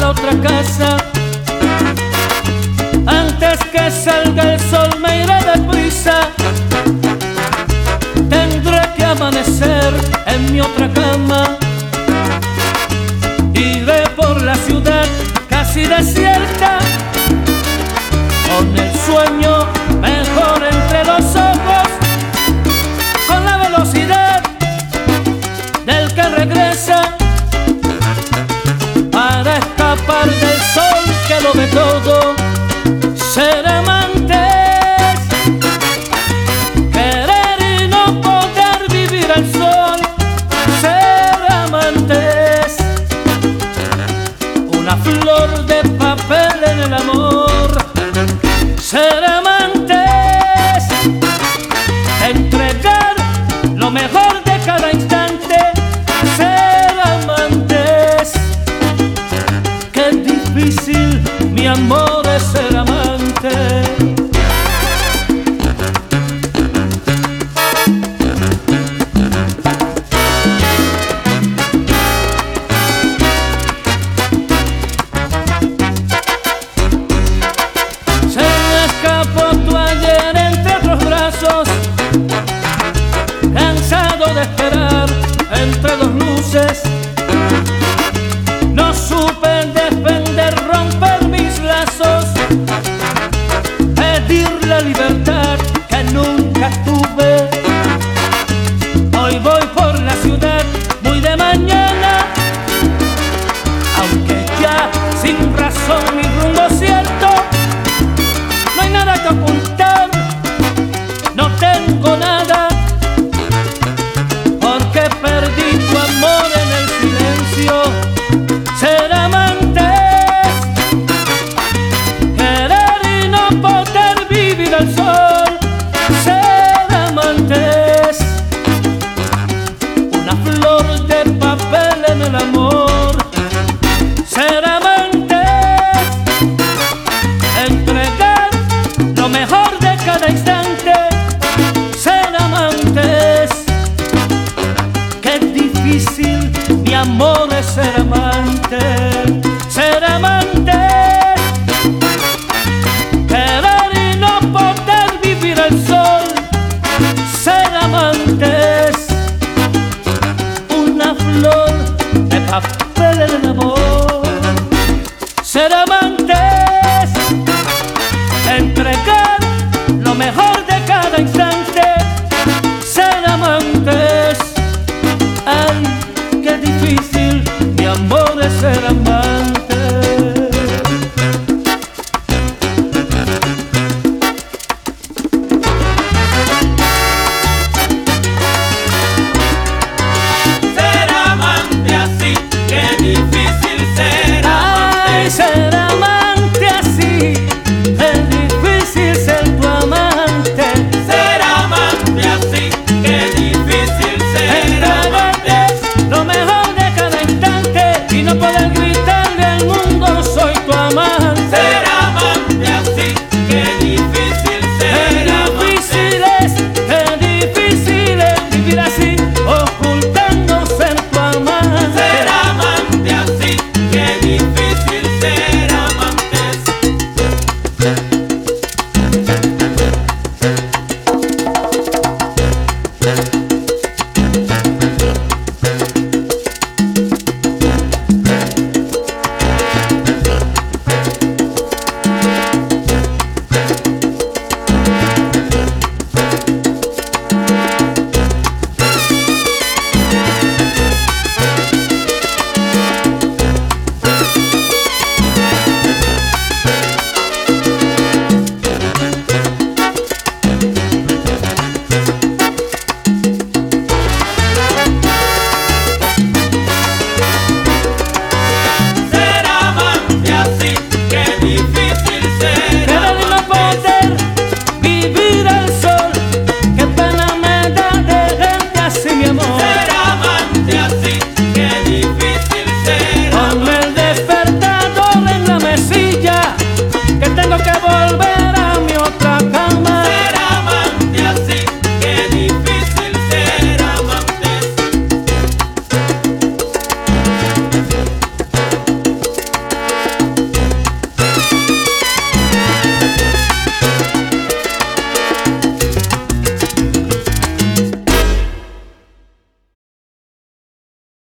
la otra casa. Antes que salga el sol me iré de deprisa. Tendré que amanecer en mi otra cama. Iré por la ciudad casi desierta. Con el sueño mejor. me todo es el amante. perdí tu amor en el silencio. Ser amante, querer y no poder vivir al sol. difícil, mi amor es ser amante, ser amante campo del